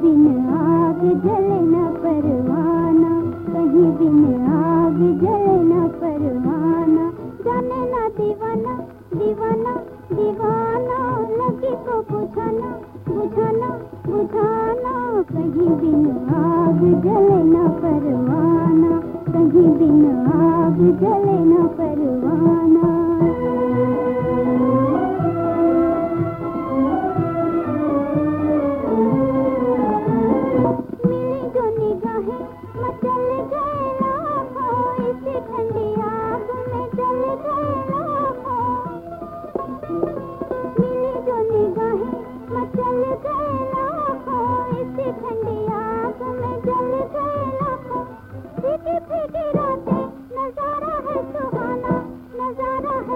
बिन आग जले ना परवाना, कहीं बिन आग जले ना परवाना। जाने ना दीवाना दीवाना दीवाना, लगे को बुझाना बुझाना बुझाना, कहीं बिन आग जले ना परवाना, कहीं बिन आग जले ना परवाना।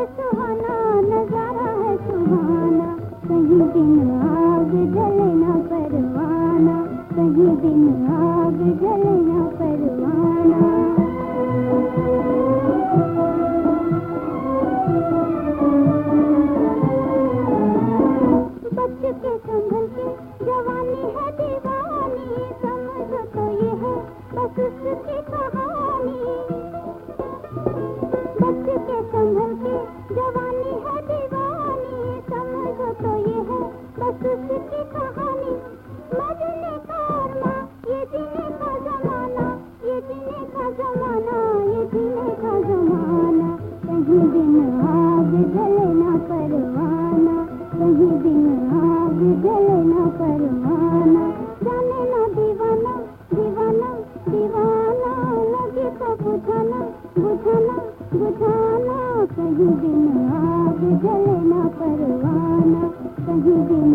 सुहाना, नज़ारा है सुहाना। कहीं दिन आग जलना परवाना। कहीं बिन आग जले परवाना। के संभल के जवानी है दीवानी। समझ तो ये है बस उसकी कहानी। never को बुझाना बुझाना बुझाना। कहीं दिन आग जले परवाना कहीं दिन